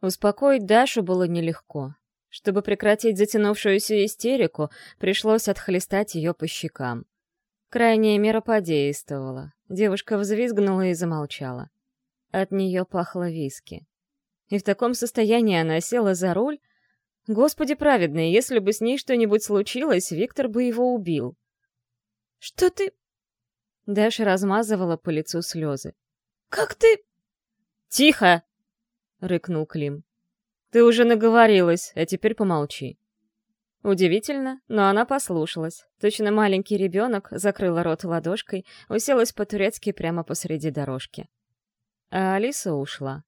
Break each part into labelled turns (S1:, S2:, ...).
S1: Успокоить Дашу было нелегко. Чтобы прекратить затянувшуюся истерику, пришлось отхлестать ее по щекам. Крайняя мера подействовала. Девушка взвизгнула и замолчала. От нее пахло виски. И в таком состоянии она села за руль. Господи праведный, если бы с ней что-нибудь случилось, Виктор бы его убил. «Что ты...» Даша размазывала по лицу слезы. «Как ты...» «Тихо!» — рыкнул Клим. «Ты уже наговорилась, а теперь помолчи». Удивительно, но она послушалась. Точно маленький ребенок закрыла рот ладошкой, уселась по-турецки прямо посреди дорожки. А Алиса ушла.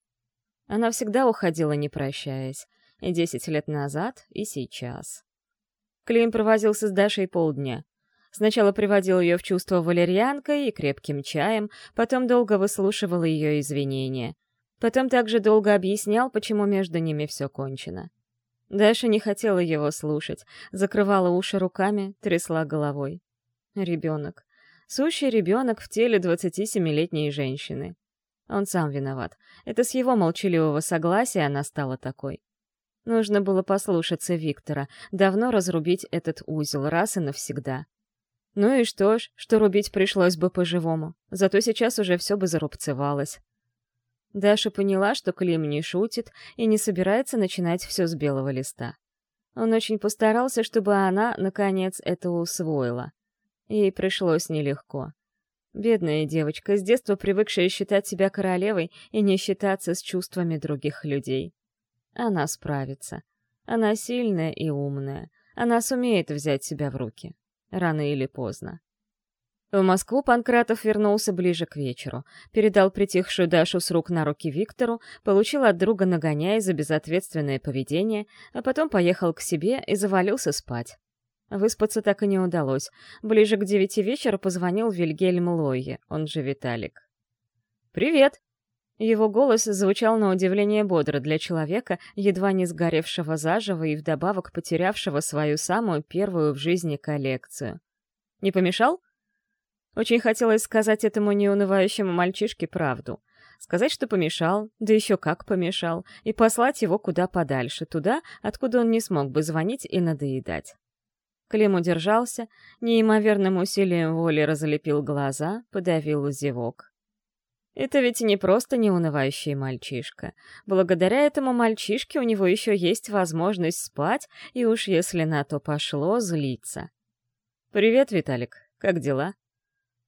S1: Она всегда уходила, не прощаясь. И десять лет назад, и сейчас. Клим провозился с Дашей полдня. Сначала приводил ее в чувство валерьянкой и крепким чаем, потом долго выслушивал ее извинения. Потом также долго объяснял, почему между ними все кончено. Даша не хотела его слушать, закрывала уши руками, трясла головой. Ребенок. Сущий ребенок в теле 27-летней женщины. Он сам виноват. Это с его молчаливого согласия она стала такой. Нужно было послушаться Виктора, давно разрубить этот узел раз и навсегда. Ну и что ж, что рубить пришлось бы по-живому, зато сейчас уже все бы зарубцевалось. Даша поняла, что Клим не шутит и не собирается начинать все с белого листа. Он очень постарался, чтобы она, наконец, это усвоила. Ей пришлось нелегко. Бедная девочка, с детства привыкшая считать себя королевой и не считаться с чувствами других людей. Она справится. Она сильная и умная. Она сумеет взять себя в руки. Рано или поздно. В Москву Панкратов вернулся ближе к вечеру, передал притихшую Дашу с рук на руки Виктору, получил от друга нагоняй за безответственное поведение, а потом поехал к себе и завалился спать. Выспаться так и не удалось. Ближе к девяти вечера позвонил Вильгельм Лойе, он же Виталик. «Привет!» Его голос звучал на удивление бодро для человека, едва не сгоревшего заживо и вдобавок потерявшего свою самую первую в жизни коллекцию. «Не помешал?» Очень хотелось сказать этому неунывающему мальчишке правду. Сказать, что помешал, да еще как помешал, и послать его куда подальше, туда, откуда он не смог бы звонить и надоедать. Клим удержался, неимоверным усилием воли разлепил глаза, подавил зевок. Это ведь не просто неунывающий мальчишка. Благодаря этому мальчишке у него еще есть возможность спать и уж если на то пошло, злиться. «Привет, Виталик. Как дела?»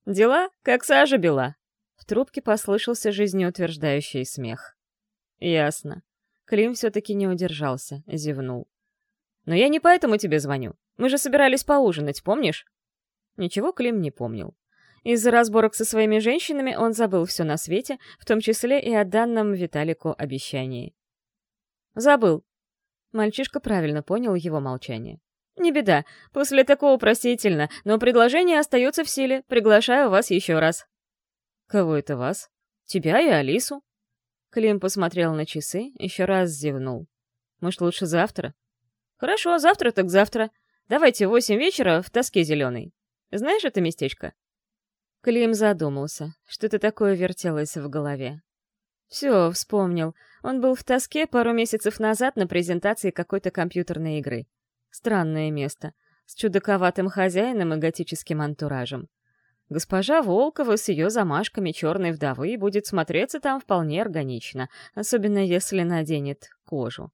S1: Дела, как сажа бела. В трубке послышался жизнеутверждающий смех. Ясно. Клим все-таки не удержался, зевнул. Но я не поэтому тебе звоню. Мы же собирались поужинать, помнишь? Ничего Клим не помнил. Из-за разборок со своими женщинами он забыл все на свете, в том числе и о данном Виталику обещании. Забыл. Мальчишка правильно понял его молчание. «Не беда. После такого простительно, но предложение остается в силе. Приглашаю вас еще раз». «Кого это вас?» «Тебя и Алису». Клим посмотрел на часы, еще раз зевнул. «Может, лучше завтра?» «Хорошо, завтра так завтра. Давайте в восемь вечера в тоске зеленой. Знаешь это местечко?» Клим задумался. Что-то такое вертелось в голове. Все, вспомнил. Он был в тоске пару месяцев назад на презентации какой-то компьютерной игры. Странное место, с чудаковатым хозяином и готическим антуражем. Госпожа Волкова с ее замашками черной вдовы будет смотреться там вполне органично, особенно если наденет кожу.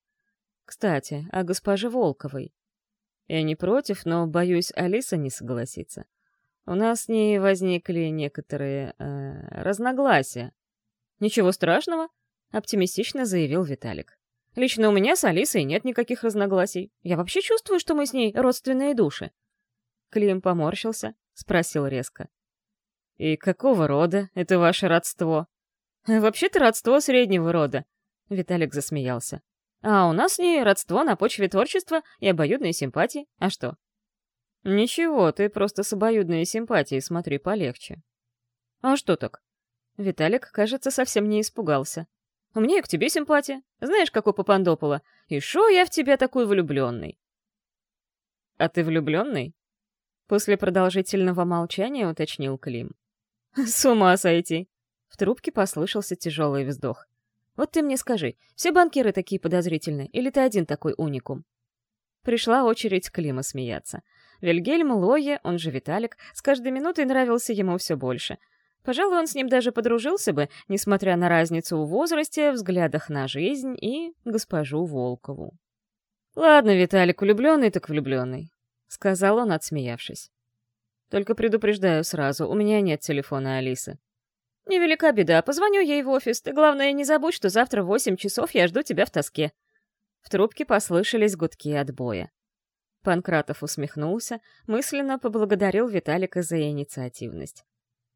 S1: Кстати, о госпоже Волковой. Я не против, но, боюсь, Алиса не согласится. У нас с ней возникли некоторые э, разногласия. «Ничего страшного», — оптимистично заявил Виталик. Лично у меня с Алисой нет никаких разногласий. Я вообще чувствую, что мы с ней родственные души. Клим поморщился, спросил резко. «И какого рода это ваше родство?» «Вообще-то родство среднего рода», — Виталик засмеялся. «А у нас с ней родство на почве творчества и обоюдной симпатии. А что?» «Ничего, ты просто с обоюдной симпатией смотри полегче». «А что так?» Виталик, кажется, совсем не испугался. У меня и к тебе симпатия. Знаешь, как у Папандопола. И шо я в тебя такой влюбленный?» «А ты влюбленный?» После продолжительного молчания уточнил Клим. «С ума сойти!» В трубке послышался тяжелый вздох. Вот ты мне скажи, все банкиры такие подозрительные, или ты один такой уникум?» Пришла очередь Клима смеяться. Вильгельм Лое, он же Виталик, с каждой минутой нравился ему все больше. Пожалуй, он с ним даже подружился бы, несмотря на разницу в возрасте, взглядах на жизнь и госпожу Волкову. «Ладно, Виталик, влюбленный так влюбленный», — сказал он, отсмеявшись. «Только предупреждаю сразу, у меня нет телефона Алисы. «Невелика беда, позвоню ей в офис. Ты, главное, не забудь, что завтра в восемь часов я жду тебя в тоске». В трубке послышались гудки отбоя. Панкратов усмехнулся, мысленно поблагодарил Виталика за инициативность.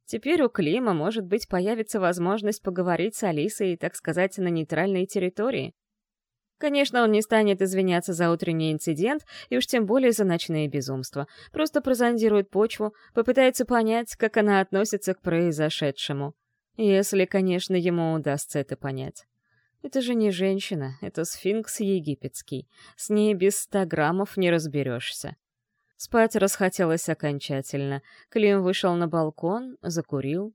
S1: Теперь у Клима, может быть, появится возможность поговорить с Алисой, так сказать, на нейтральной территории. Конечно, он не станет извиняться за утренний инцидент и уж тем более за ночные безумства. Просто прозондирует почву, попытается понять, как она относится к произошедшему. Если, конечно, ему удастся это понять. Это же не женщина, это сфинкс египетский. С ней без ста граммов не разберешься. Спать расхотелось окончательно. Клим вышел на балкон, закурил.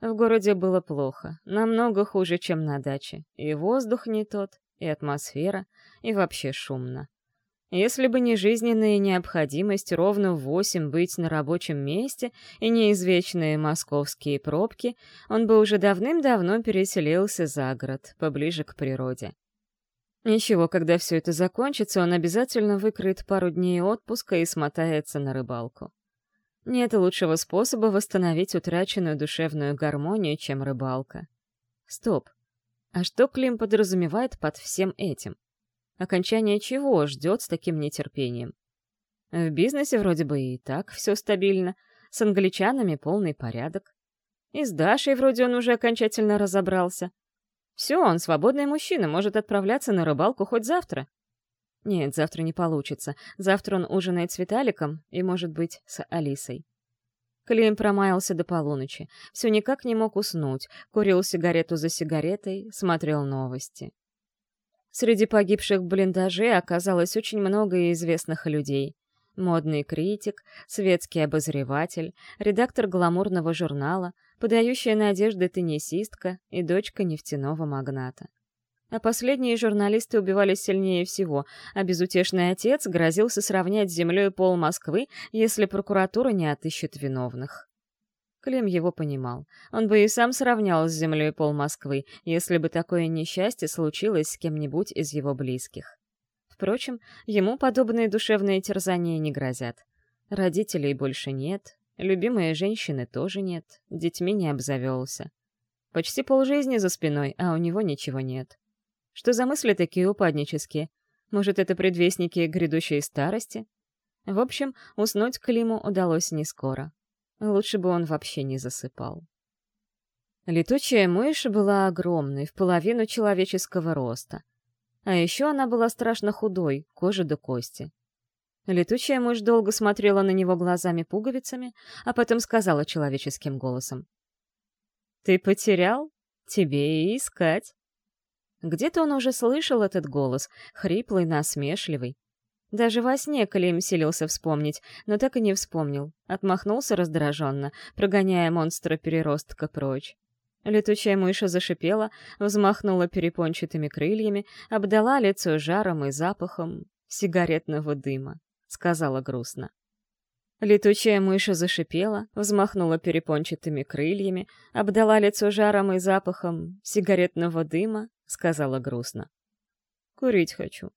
S1: В городе было плохо, намного хуже, чем на даче. И воздух не тот, и атмосфера, и вообще шумно. Если бы не жизненная необходимость ровно в восемь быть на рабочем месте и не извечные московские пробки, он бы уже давным-давно переселился за город, поближе к природе. Ничего, когда все это закончится, он обязательно выкроет пару дней отпуска и смотается на рыбалку. Нет лучшего способа восстановить утраченную душевную гармонию, чем рыбалка. Стоп. А что Клим подразумевает под всем этим? Окончание чего ждет с таким нетерпением? В бизнесе вроде бы и так все стабильно, с англичанами полный порядок. И с Дашей вроде он уже окончательно разобрался. Все, он свободный мужчина, может отправляться на рыбалку хоть завтра. Нет, завтра не получится. Завтра он ужинает с Виталиком и, может быть, с Алисой. Клим промаялся до полуночи. Все никак не мог уснуть. Курил сигарету за сигаретой, смотрел новости. Среди погибших в блиндаже оказалось очень много известных людей. Модный критик, светский обозреватель, редактор гламурного журнала, подающая надежды теннисистка и дочка нефтяного магната. А последние журналисты убивались сильнее всего, а безутешный отец грозился сравнять с землей пол Москвы, если прокуратура не отыщет виновных. Клим его понимал. Он бы и сам сравнял с землей пол Москвы, если бы такое несчастье случилось с кем-нибудь из его близких. Впрочем, ему подобные душевные терзания не грозят. Родителей больше нет, любимой женщины тоже нет, детьми не обзавелся. Почти полжизни за спиной, а у него ничего нет. Что за мысли такие упаднические? Может, это предвестники грядущей старости? В общем, уснуть Климу удалось не скоро. Лучше бы он вообще не засыпал. Летучая мышь была огромной, в половину человеческого роста. А еще она была страшно худой, кожа до кости. Летучая мышь долго смотрела на него глазами-пуговицами, а потом сказала человеческим голосом. «Ты потерял? Тебе и искать». Где-то он уже слышал этот голос, хриплый, насмешливый, даже во сне Клим селился вспомнить, но так и не вспомнил. Отмахнулся раздраженно, прогоняя монстра-переростка прочь. Летучая мыша зашипела, взмахнула перепончатыми крыльями, обдала лицо жаром и запахом сигаретного дыма, сказала грустно. Летучая мыша зашипела, взмахнула перепончатыми крыльями, обдала лицо жаром и запахом сигаретного дыма, сказала грустно. «Курить хочу»,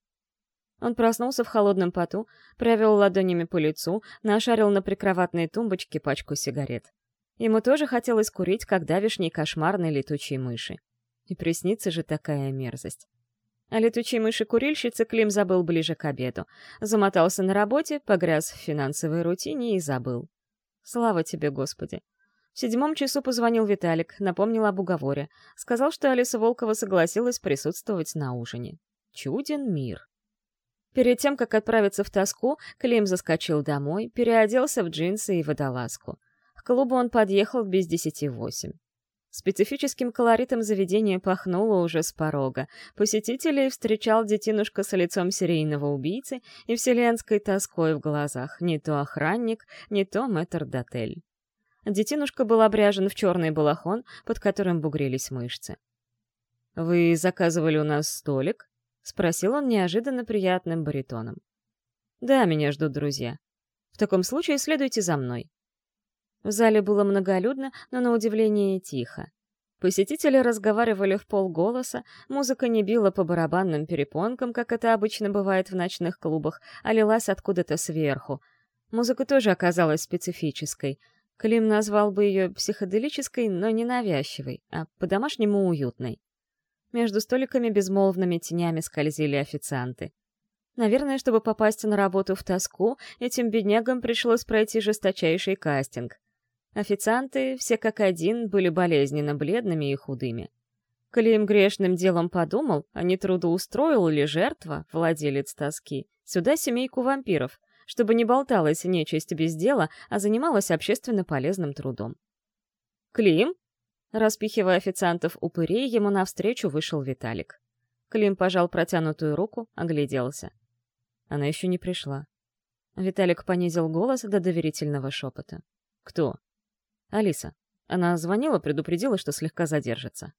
S1: он проснулся в холодном поту, провел ладонями по лицу, нашарил на прикроватной тумбочке пачку сигарет. Ему тоже хотелось курить, как давишней кошмарной летучей мыши. И приснится же такая мерзость. О летучей мыши-курильщице Клим забыл ближе к обеду. Замотался на работе, погряз в финансовой рутине и забыл. Слава тебе, Господи. В седьмом часу позвонил Виталик, напомнил об уговоре. Сказал, что Алиса Волкова согласилась присутствовать на ужине. Чуден мир. Перед тем, как отправиться в тоску, Клим заскочил домой, переоделся в джинсы и водолазку. Клубу он подъехал без десяти восемь. Специфическим колоритом заведения пахнуло уже с порога. Посетителей встречал детинушка с лицом серийного убийцы и вселенской тоской в глазах. Не то охранник, не то мэтр-дотель. Детинушка был обряжен в черный балахон, под которым бугрились мышцы. «Вы заказывали у нас столик?» — спросил он неожиданно приятным баритоном. «Да, меня ждут друзья. В таком случае следуйте за мной». В зале было многолюдно, но на удивление тихо. Посетители разговаривали в полголоса, музыка не била по барабанным перепонкам, как это обычно бывает в ночных клубах, а лилась откуда-то сверху. Музыка тоже оказалась специфической. Клим назвал бы ее психоделической, но не навязчивой, а по-домашнему уютной. Между столиками безмолвными тенями скользили официанты. Наверное, чтобы попасть на работу в тоску, этим беднягам пришлось пройти жесточайший кастинг. Официанты, все как один, были болезненно бледными и худыми. Клим грешным делом подумал, а не трудоустроил ли жертва, владелец тоски, сюда семейку вампиров, чтобы не болталась нечисть без дела, а занималась общественно полезным трудом. «Клим?» Распихивая официантов упырей, ему навстречу вышел Виталик. Клим пожал протянутую руку, огляделся. Она еще не пришла. Виталик понизил голос до доверительного шепота. «Кто?» Алиса. Она звонила, предупредила, что слегка задержится.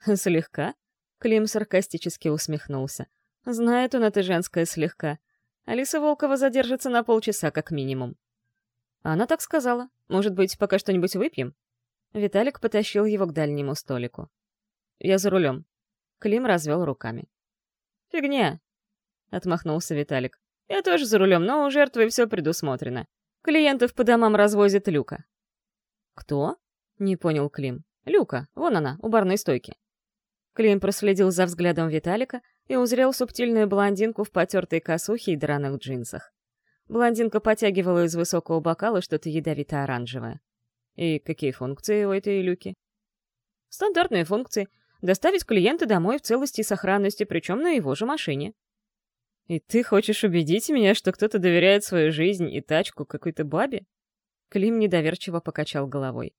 S1: «Слегка?» Клим саркастически усмехнулся. «Знает он это женское слегка. Алиса Волкова задержится на полчаса как минимум». Она так сказала. Может быть, пока что-нибудь выпьем? Виталик потащил его к дальнему столику. «Я за рулем». Клим развел руками. «Фигня!» — отмахнулся Виталик. «Я тоже за рулем, но у жертвы все предусмотрено. Клиентов по домам развозит Люка. «Кто?» — не понял Клим. «Люка, вон она, у барной стойки». Клим проследил за взглядом Виталика и узрел субтильную блондинку в потертой косухе и драных джинсах. Блондинка потягивала из высокого бокала что-то ядовито-оранжевое. И какие функции у этой люки? Стандартные функции. Доставить клиента домой в целости и сохранности, причем на его же машине. И ты хочешь убедить меня, что кто-то доверяет свою жизнь и тачку какой-то бабе? Клим недоверчиво покачал головой.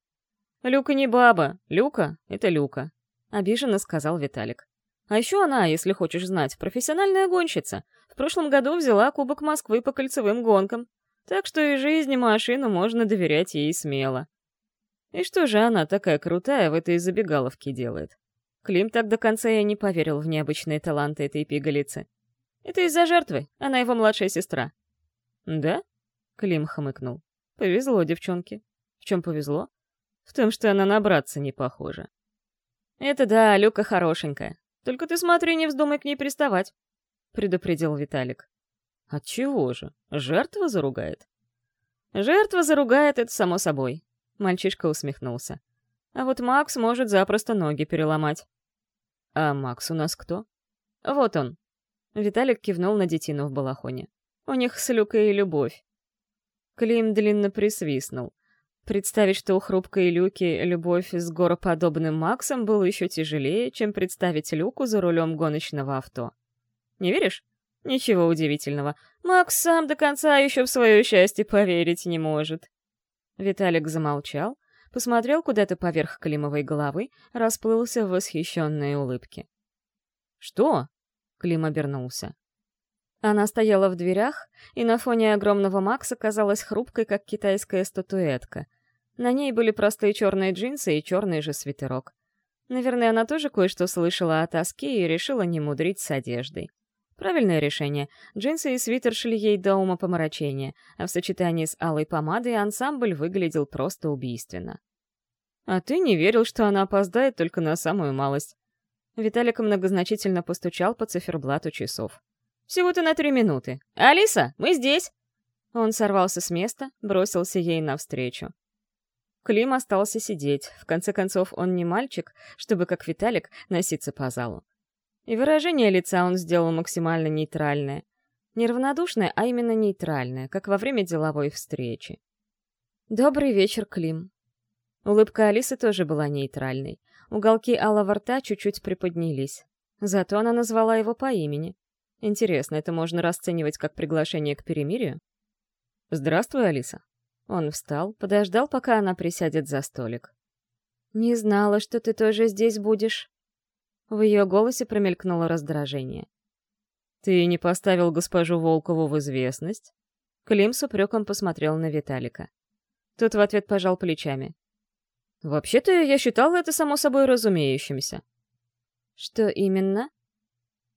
S1: «Люка не баба. Люка — это Люка», — обиженно сказал Виталик. «А еще она, если хочешь знать, профессиональная гонщица. В прошлом году взяла Кубок Москвы по кольцевым гонкам. Так что и жизни машину можно доверять ей смело. И что же она такая крутая в этой забегаловке делает? Клим так до конца и не поверил в необычные таланты этой пигалицы. Это из-за жертвы, она его младшая сестра. «Да?» — Клим хмыкнул. Повезло девчонке. В чем повезло? В том, что она набраться не похожа. Это да, Люка хорошенькая. Только ты смотри, не вздумай к ней приставать, предупредил Виталик. От чего же? Жертва заругает. Жертва заругает, это само собой. Мальчишка усмехнулся. А вот Макс может запросто ноги переломать. А Макс у нас кто? Вот он. Виталик кивнул на детину в балахоне. У них с Люкой любовь. Клим длинно присвистнул. Представить, что у хрупкой Люки любовь с гороподобным Максом было еще тяжелее, чем представить Люку за рулем гоночного авто. Не веришь? Ничего удивительного. Макс сам до конца еще в свое счастье поверить не может. Виталик замолчал, посмотрел куда-то поверх Климовой головы, расплылся в восхищенной улыбке. «Что?» — Клим обернулся. Она стояла в дверях, и на фоне огромного Макса казалась хрупкой, как китайская статуэтка. На ней были простые черные джинсы и черный же свитерок. Наверное, она тоже кое-что слышала о тоске и решила не мудрить с одеждой. Правильное решение. Джинсы и свитер шли ей до ума помрачения, а в сочетании с алой помадой ансамбль выглядел просто убийственно. «А ты не верил, что она опоздает только на самую малость?» Виталик многозначительно постучал по циферблату часов. Всего-то на три минуты. Алиса, мы здесь!» Он сорвался с места, бросился ей навстречу. Клим остался сидеть. В конце концов, он не мальчик, чтобы, как Виталик, носиться по залу. И выражение лица он сделал максимально нейтральное. Не равнодушное, а именно нейтральное, как во время деловой встречи. «Добрый вечер, Клим». Улыбка Алисы тоже была нейтральной. Уголки алого рта чуть-чуть приподнялись. Зато она назвала его по имени. Интересно, это можно расценивать как приглашение к перемирию? «Здравствуй, Алиса». Он встал, подождал, пока она присядет за столик. «Не знала, что ты тоже здесь будешь». В ее голосе промелькнуло раздражение. «Ты не поставил госпожу Волкову в известность?» Клим с упреком посмотрел на Виталика. Тот в ответ пожал плечами. «Вообще-то я считал это само собой разумеющимся». Что именно?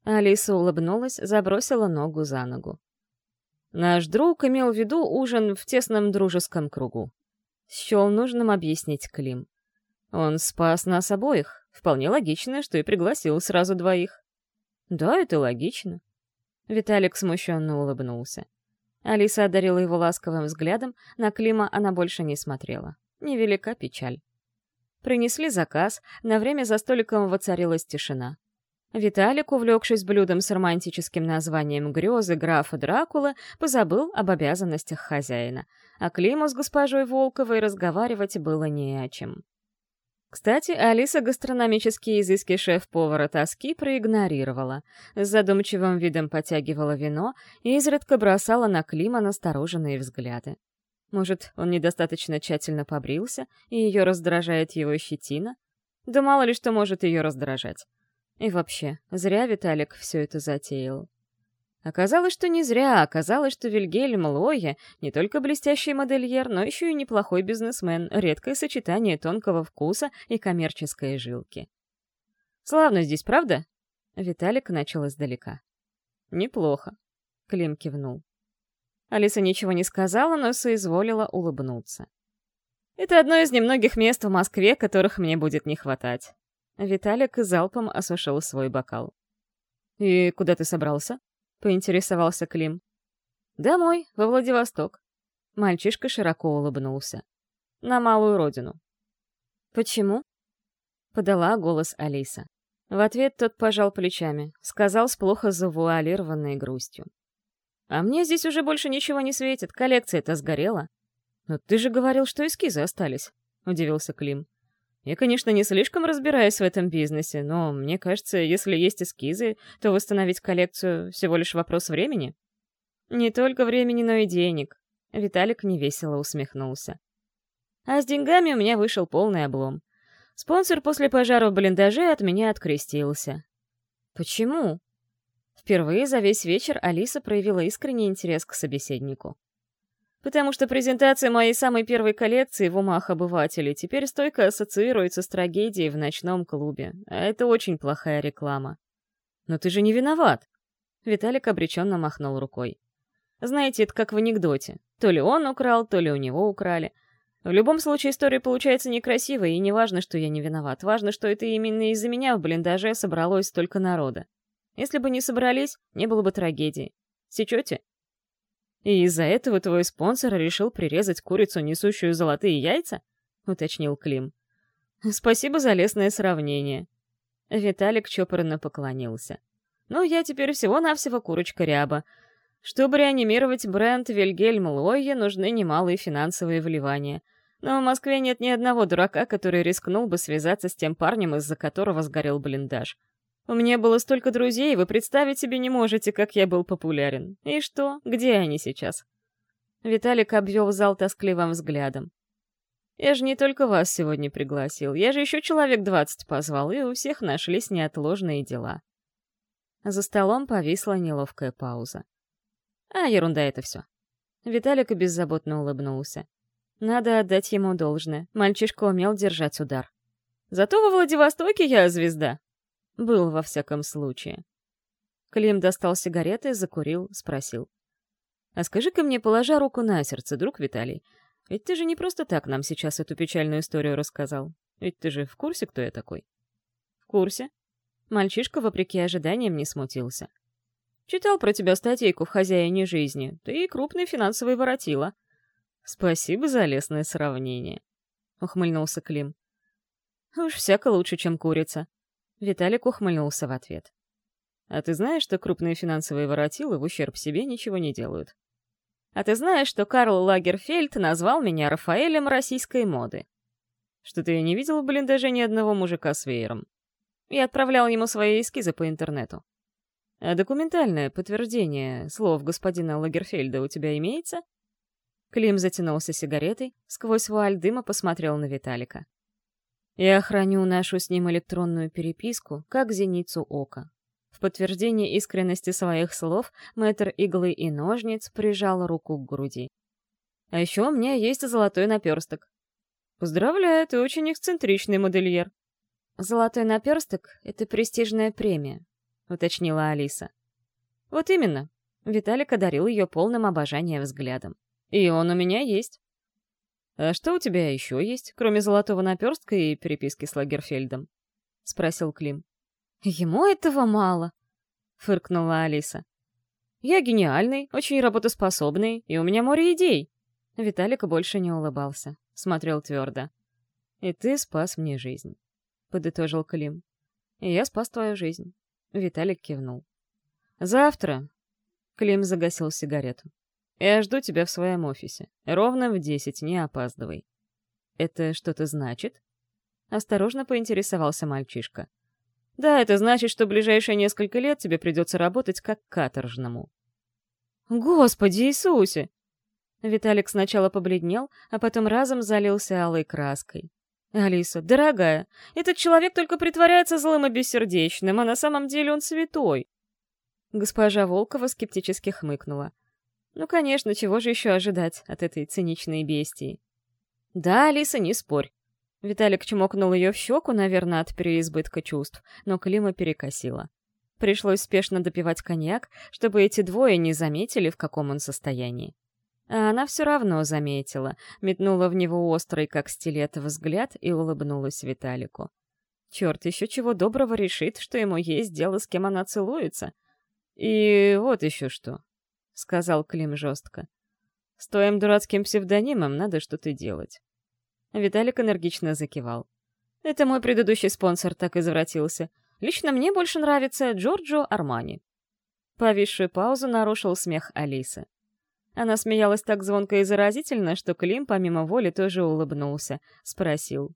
S1: Алиса улыбнулась, забросила ногу за ногу. Наш друг имел в виду ужин в тесном дружеском кругу. Счел нужным объяснить Клим. Он спас нас обоих. Вполне логично, что и пригласил сразу двоих. Да, это логично. Виталик смущенно улыбнулся. Алиса одарила его ласковым взглядом, на Клима она больше не смотрела. Невелика печаль. Принесли заказ, на время за столиком воцарилась тишина. Виталик, увлекшись блюдом с романтическим названием «Грезы графа Дракулы», позабыл об обязанностях хозяина, а Климу с госпожой Волковой разговаривать было не о чем. Кстати, Алиса гастрономические изыски шеф-повара тоски проигнорировала, с задумчивым видом потягивала вино и изредка бросала на Клима настороженные взгляды. Может, он недостаточно тщательно побрился, и ее раздражает его щетина? Да мало ли что может ее раздражать. И вообще, зря Виталик все это затеял. Оказалось, что не зря, оказалось, что Вильгельм Лойе не только блестящий модельер, но еще и неплохой бизнесмен, редкое сочетание тонкого вкуса и коммерческой жилки. «Славно здесь, правда?» Виталик начал издалека. «Неплохо», — Клим кивнул. Алиса ничего не сказала, но соизволила улыбнуться. «Это одно из немногих мест в Москве, которых мне будет не хватать. Виталик залпом осушил свой бокал. «И куда ты собрался?» — поинтересовался Клим. «Домой, во Владивосток». Мальчишка широко улыбнулся. «На малую родину». «Почему?» — подала голос Алиса. В ответ тот пожал плечами, сказал с плохо завуалированной грустью. «А мне здесь уже больше ничего не светит, коллекция-то сгорела». «Но ты же говорил, что эскизы остались», — удивился Клим. Я, конечно, не слишком разбираюсь в этом бизнесе, но мне кажется, если есть эскизы, то восстановить коллекцию — всего лишь вопрос времени. Не только времени, но и денег. Виталик невесело усмехнулся. А с деньгами у меня вышел полный облом. Спонсор после пожара в блиндаже от меня открестился. Почему? Впервые за весь вечер Алиса проявила искренний интерес к собеседнику потому что презентация моей самой первой коллекции в умах обывателей теперь стойко ассоциируется с трагедией в ночном клубе, а это очень плохая реклама. Но ты же не виноват. Виталик обреченно махнул рукой. Знаете, это как в анекдоте. То ли он украл, то ли у него украли. В любом случае история получается некрасивой, и не важно, что я не виноват. Важно, что это именно из-за меня в блиндаже собралось столько народа. Если бы не собрались, не было бы трагедии. Сечете? И из-за этого твой спонсор решил прирезать курицу, несущую золотые яйца? Уточнил Клим. Спасибо за лестное сравнение. Виталик чопорно поклонился. Ну, я теперь всего-навсего курочка ряба. Чтобы реанимировать бренд Вильгельм Лойе, нужны немалые финансовые вливания. Но в Москве нет ни одного дурака, который рискнул бы связаться с тем парнем, из-за которого сгорел блиндаж. У меня было столько друзей, вы представить себе не можете, как я был популярен. И что? Где они сейчас?» Виталик обвел зал тоскливым взглядом. «Я же не только вас сегодня пригласил, я же еще человек двадцать позвал, и у всех нашлись неотложные дела». За столом повисла неловкая пауза. «А, ерунда это все». Виталик беззаботно улыбнулся. Надо отдать ему должное, мальчишка умел держать удар. «Зато во Владивостоке я звезда», был, во всяком случае. Клим достал сигареты, закурил, спросил. «А скажи-ка мне, положа руку на сердце, друг Виталий, ведь ты же не просто так нам сейчас эту печальную историю рассказал. Ведь ты же в курсе, кто я такой?» «В курсе». Мальчишка, вопреки ожиданиям, не смутился. «Читал про тебя статейку в «Хозяине жизни». Ты крупный финансовый воротила». «Спасибо за лестное сравнение», — ухмыльнулся Клим. «Уж всяко лучше, чем курица», Виталик ухмыльнулся в ответ. «А ты знаешь, что крупные финансовые воротилы в ущерб себе ничего не делают? А ты знаешь, что Карл Лагерфельд назвал меня Рафаэлем российской моды? Что-то я не видел в блиндаже ни одного мужика с веером. Я отправлял ему свои эскизы по интернету. А документальное подтверждение слов господина Лагерфельда у тебя имеется?» Клим затянулся сигаретой, сквозь вуаль дыма посмотрел на Виталика. Я храню нашу с ним электронную переписку, как зеницу ока. В подтверждение искренности своих слов мэтр иглы и ножниц прижал руку к груди. А еще у меня есть золотой наперсток. Поздравляю, ты очень эксцентричный модельер. «Золотой наперсток — это престижная премия», — уточнила Алиса. «Вот именно». Виталик одарил ее полным обожанием взглядом. «И он у меня есть». «А что у тебя еще есть, кроме золотого наперстка и переписки с Лагерфельдом?» — спросил Клим. «Ему этого мало», — фыркнула Алиса. «Я гениальный, очень работоспособный, и у меня море идей». Виталик больше не улыбался, смотрел твердо. «И ты спас мне жизнь», — подытожил Клим. «И я спас твою жизнь». Виталик кивнул. «Завтра...» — Клим загасил сигарету. Я жду тебя в своем офисе. Ровно в десять, не опаздывай. Это что-то значит? Осторожно поинтересовался мальчишка. Да, это значит, что ближайшие несколько лет тебе придется работать как каторжному. Господи Иисусе! Виталик сначала побледнел, а потом разом залился алой краской. «Алиса, дорогая, этот человек только притворяется злым и бессердечным, а на самом деле он святой!» Госпожа Волкова скептически хмыкнула. Ну, конечно, чего же еще ожидать от этой циничной бестии? Да, Алиса, не спорь. Виталик чмокнул ее в щеку, наверное, от переизбытка чувств, но Клима перекосила. Пришлось спешно допивать коньяк, чтобы эти двое не заметили, в каком он состоянии. А она все равно заметила, метнула в него острый, как стилет, взгляд и улыбнулась Виталику. Черт, еще чего доброго решит, что ему есть дело, с кем она целуется. И вот еще что. — сказал Клим жестко. «С твоим дурацким псевдонимом надо что-то делать». Виталик энергично закивал. «Это мой предыдущий спонсор так извратился. Лично мне больше нравится Джорджо Армани». Повисшую паузу нарушил смех Алисы. Она смеялась так звонко и заразительно, что Клим помимо воли тоже улыбнулся, спросил.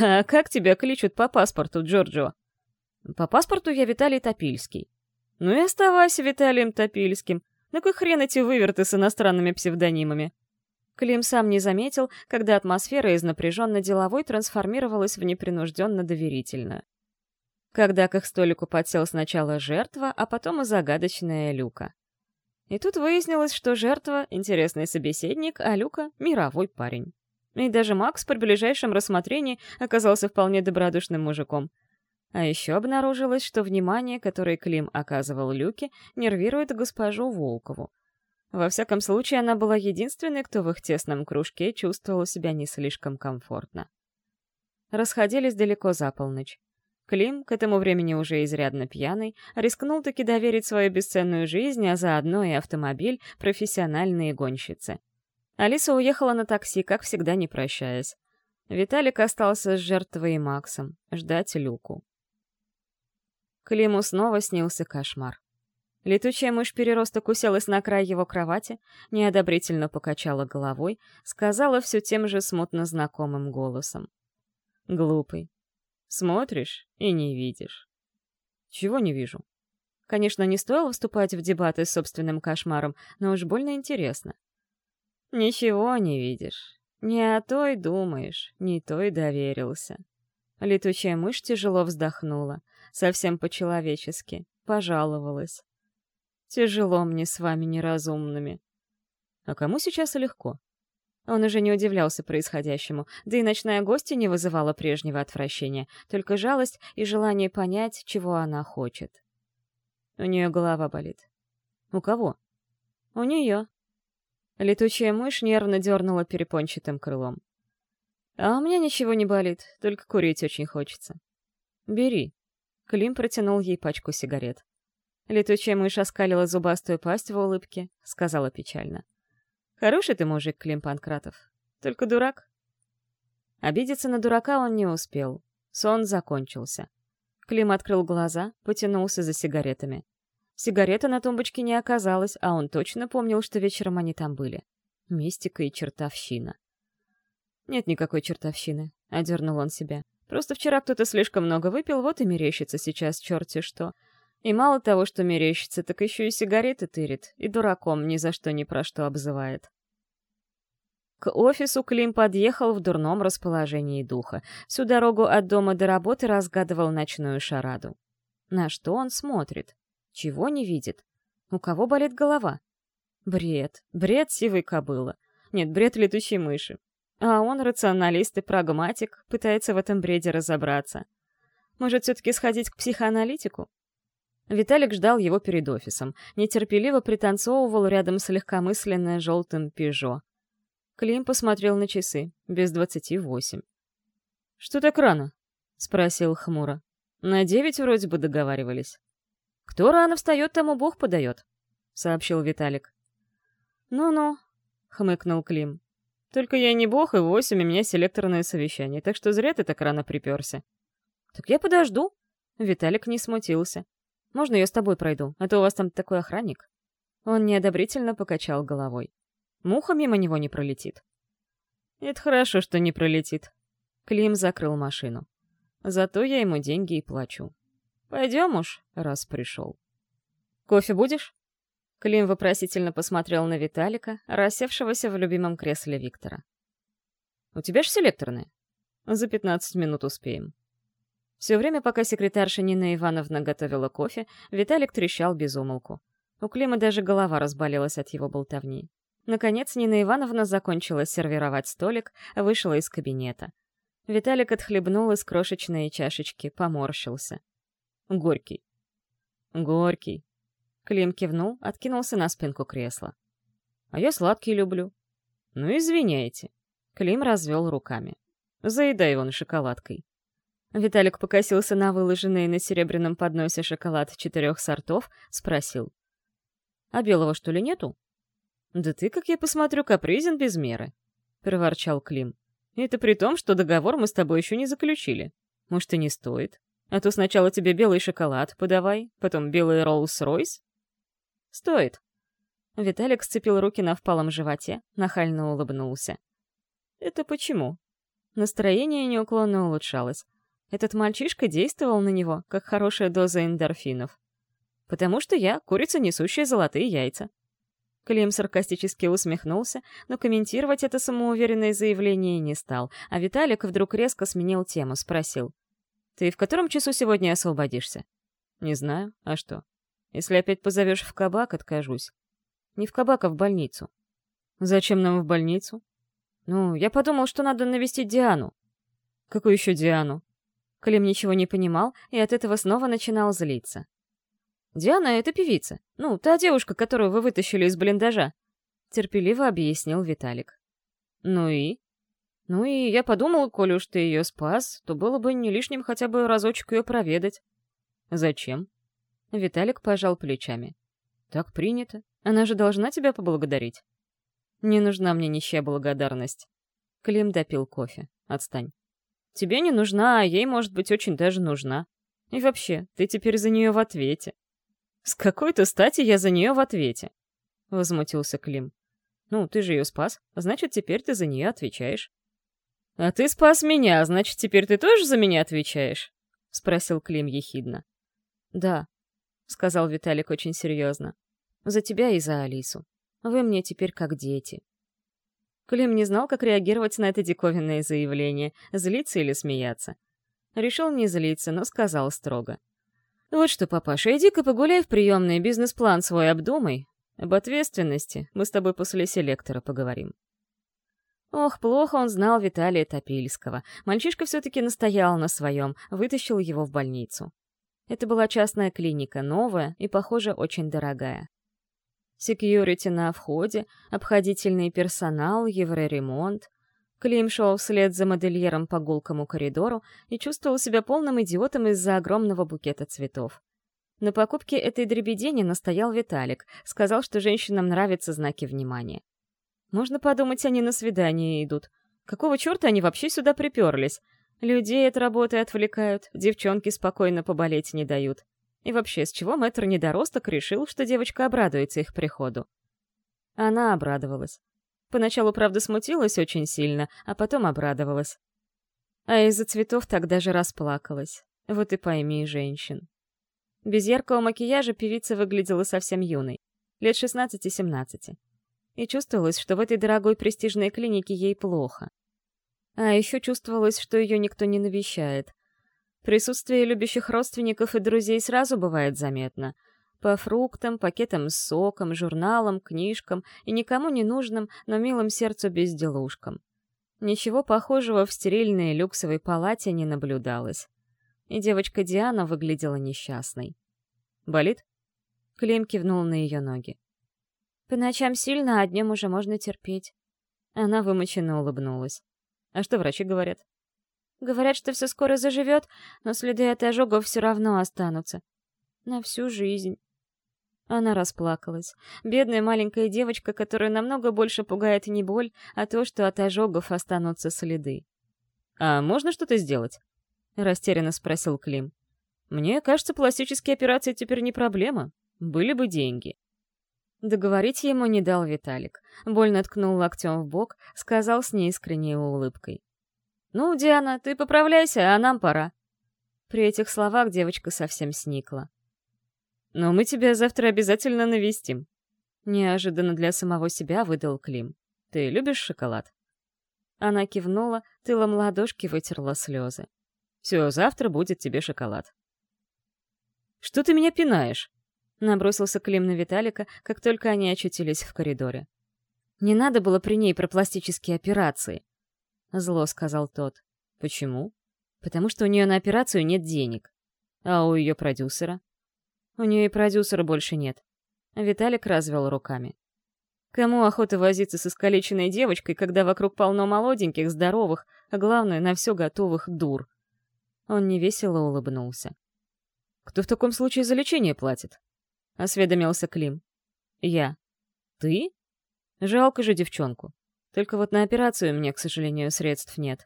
S1: «А как тебя кличут по паспорту, Джорджо?» «По паспорту я Виталий Топильский». «Ну и оставайся Виталием Топильским. На кой хрен эти выверты с иностранными псевдонимами? Клим сам не заметил, когда атмосфера из напряженно-деловой трансформировалась в непринужденно-доверительную. Когда к их столику подсел сначала жертва, а потом и загадочная Люка. И тут выяснилось, что жертва — интересный собеседник, а Люка — мировой парень. И даже Макс при ближайшем рассмотрении оказался вполне добродушным мужиком — а еще обнаружилось, что внимание, которое Клим оказывал Люке, нервирует госпожу Волкову. Во всяком случае, она была единственной, кто в их тесном кружке чувствовал себя не слишком комфортно. Расходились далеко за полночь. Клим, к этому времени уже изрядно пьяный, рискнул таки доверить свою бесценную жизнь, а заодно и автомобиль профессиональные гонщицы. Алиса уехала на такси, как всегда не прощаясь. Виталик остался с жертвой и Максом, ждать Люку. Климу снова снился кошмар. Летучая мышь-переросток уселась на край его кровати, неодобрительно покачала головой, сказала все тем же смутно знакомым голосом. «Глупый. Смотришь и не видишь». «Чего не вижу?» Конечно, не стоило вступать в дебаты с собственным кошмаром, но уж больно интересно. «Ничего не видишь. Не о той думаешь, не той доверился». Летучая мышь тяжело вздохнула совсем по-человечески, пожаловалась. Тяжело мне с вами неразумными. А кому сейчас легко? Он уже не удивлялся происходящему, да и ночная гостья не вызывала прежнего отвращения, только жалость и желание понять, чего она хочет. У нее голова болит. У кого? У нее. Летучая мышь нервно дернула перепончатым крылом. А у меня ничего не болит, только курить очень хочется. Бери. Клим протянул ей пачку сигарет. Летучая мышь оскалила зубастую пасть в улыбке, сказала печально. «Хороший ты мужик, Клим Панкратов. Только дурак». Обидеться на дурака он не успел. Сон закончился. Клим открыл глаза, потянулся за сигаретами. Сигареты на тумбочке не оказалось, а он точно помнил, что вечером они там были. Мистика и чертовщина. «Нет никакой чертовщины», — одернул он себя. Просто вчера кто-то слишком много выпил, вот и мерещится сейчас черти что. И мало того, что мерещится, так еще и сигареты тырит, и дураком ни за что ни про что обзывает. К офису Клим подъехал в дурном расположении духа. Всю дорогу от дома до работы разгадывал ночную шараду. На что он смотрит? Чего не видит? У кого болит голова? Бред. Бред сивой кобылы. Нет, бред летучей мыши. А он, рационалист и прагматик, пытается в этом бреде разобраться. Может, все-таки сходить к психоаналитику? Виталик ждал его перед офисом, нетерпеливо пританцовывал рядом с легкомысленным желтым «Пежо». Клим посмотрел на часы, без двадцати восемь. «Что так рано?» — спросил хмуро. «На девять вроде бы договаривались». «Кто рано встает, тому Бог подает», — сообщил Виталик. «Ну-ну», — хмыкнул Клим. «Только я не бог, и восемь у меня селекторное совещание, так что зря ты так рано приперся». «Так я подожду». Виталик не смутился. Можно я с тобой пройду, а то у вас там такой охранник?» Он неодобрительно покачал головой. Муха мимо него не пролетит. «Это хорошо, что не пролетит». Клим закрыл машину. «Зато я ему деньги и плачу. Пойдем уж, раз пришел». «Кофе будешь?» Клим вопросительно посмотрел на Виталика, рассевшегося в любимом кресле Виктора. «У тебя ж селекторные?» «За пятнадцать минут успеем». Все время, пока секретарша Нина Ивановна готовила кофе, Виталик трещал без умолку. У Клима даже голова разболелась от его болтовни. Наконец Нина Ивановна закончила сервировать столик, вышла из кабинета. Виталик отхлебнул из крошечной чашечки, поморщился. «Горький». «Горький». Клим кивнул, откинулся на спинку кресла. «А я сладкий люблю». «Ну, извиняйте». Клим развел руками. «Заедай его шоколадкой». Виталик покосился на выложенный на серебряном подносе шоколад четырех сортов, спросил. «А белого, что ли, нету?» «Да ты, как я посмотрю, капризен без меры», — проворчал Клим. «Это при том, что договор мы с тобой еще не заключили. Может, и не стоит. А то сначала тебе белый шоколад подавай, потом белый Роллс-Ройс». «Стоит». Виталик сцепил руки на впалом животе, нахально улыбнулся. «Это почему?» Настроение неуклонно улучшалось. Этот мальчишка действовал на него, как хорошая доза эндорфинов. Потому что я — курица, несущая золотые яйца. Клим саркастически усмехнулся, но комментировать это самоуверенное заявление не стал, а Виталик вдруг резко сменил тему, спросил. «Ты в котором часу сегодня освободишься?» «Не знаю. А что? Если опять позовешь в кабак, откажусь. Не в кабак, а в больницу». «Зачем нам в больницу?» «Ну, я подумал, что надо навестить Диану». «Какую еще Диану?» Клим ничего не понимал и от этого снова начинал злиться. «Диана — это певица. Ну, та девушка, которую вы вытащили из блиндажа», — терпеливо объяснил Виталик. «Ну и?» «Ну и я подумал, коли уж ты ее спас, то было бы не лишним хотя бы разочек ее проведать». «Зачем?» Виталик пожал плечами. «Так принято. Она же должна тебя поблагодарить». «Не нужна мне нищая благодарность». Клим допил кофе. «Отстань». Тебе не нужна, а ей, может быть, очень даже нужна. И вообще, ты теперь за нее в ответе. С какой-то стати я за нее в ответе? Возмутился Клим. Ну, ты же ее спас, значит, теперь ты за нее отвечаешь. А ты спас меня, значит, теперь ты тоже за меня отвечаешь? Спросил Клим ехидно. Да, сказал Виталик очень серьезно. За тебя и за Алису. Вы мне теперь как дети. Клим не знал, как реагировать на это диковинное заявление, злиться или смеяться. Решил не злиться, но сказал строго. «Вот что, папаша, иди-ка погуляй в приемный, бизнес-план свой обдумай. Об ответственности мы с тобой после селектора поговорим». Ох, плохо он знал Виталия Топильского. Мальчишка все-таки настоял на своем, вытащил его в больницу. Это была частная клиника, новая и, похоже, очень дорогая секьюрити на входе, обходительный персонал, евроремонт. Клим шел вслед за модельером по гулкому коридору и чувствовал себя полным идиотом из-за огромного букета цветов. На покупке этой дребедени настоял Виталик, сказал, что женщинам нравятся знаки внимания. Можно подумать, они на свидание идут. Какого черта они вообще сюда приперлись? Людей от работы отвлекают, девчонки спокойно поболеть не дают. И вообще, с чего мэтр недоросток решил, что девочка обрадуется их приходу? Она обрадовалась. Поначалу, правда, смутилась очень сильно, а потом обрадовалась. А из-за цветов так даже расплакалась. Вот и пойми, женщин. Без яркого макияжа певица выглядела совсем юной, лет 16-17. И чувствовалось, что в этой дорогой престижной клинике ей плохо. А еще чувствовалось, что ее никто не навещает, Присутствие любящих родственников и друзей сразу бывает заметно. По фруктам, пакетам с соком, журналам, книжкам и никому не нужным, но милым сердцу безделушкам. Ничего похожего в стерильной люксовой палате не наблюдалось. и девочка Диана выглядела несчастной. «Болит?» Клим кивнул на ее ноги. «По ночам сильно, а днем уже можно терпеть». Она вымоченно улыбнулась. «А что врачи говорят?» «Говорят, что все скоро заживет, но следы от ожогов все равно останутся. На всю жизнь». Она расплакалась. Бедная маленькая девочка, которую намного больше пугает не боль, а то, что от ожогов останутся следы. «А можно что-то сделать?» — растерянно спросил Клим. «Мне кажется, пластические операции теперь не проблема. Были бы деньги». Договорить ему не дал Виталик. Больно ткнул локтем в бок, сказал с неискренней улыбкой. «Ну, Диана, ты поправляйся, а нам пора». При этих словах девочка совсем сникла. Но мы тебя завтра обязательно навестим. Неожиданно для самого себя выдал Клим. Ты любишь шоколад? Она кивнула, тылом ладошки вытерла слезы. Все, завтра будет тебе шоколад. Что ты меня пинаешь? Набросился Клим на Виталика, как только они очутились в коридоре. Не надо было при ней про пластические операции. Зло сказал тот. Почему? Потому что у нее на операцию нет денег. А у ее продюсера? У нее и продюсера больше нет. Виталик развел руками. Кому охота возиться с искалеченной девочкой, когда вокруг полно молоденьких, здоровых, а главное, на все готовых дур? Он невесело улыбнулся. «Кто в таком случае за лечение платит?» — осведомился Клим. «Я». «Ты?» «Жалко же девчонку. Только вот на операцию мне, к сожалению, средств нет».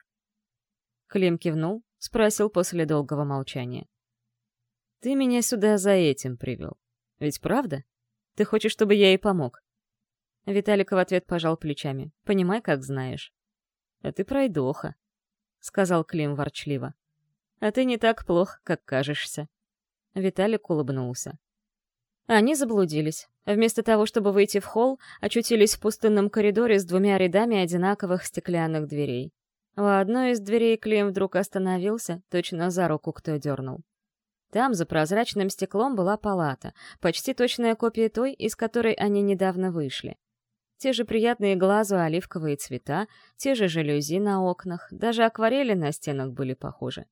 S1: Клим кивнул, спросил после долгого молчания. Ты меня сюда за этим привел. Ведь правда? Ты хочешь, чтобы я ей помог?» Виталик в ответ пожал плечами. «Понимай, как знаешь». «А ты пройдоха», — сказал Клим ворчливо. «А ты не так плох, как кажешься». Виталик улыбнулся. Они заблудились. Вместо того, чтобы выйти в холл, очутились в пустынном коридоре с двумя рядами одинаковых стеклянных дверей. У одной из дверей Клим вдруг остановился, точно за руку кто дернул. Там, за прозрачным стеклом, была палата, почти точная копия той, из которой они недавно вышли. Те же приятные глазу оливковые цвета, те же жалюзи на окнах, даже акварели на стенах были похожи.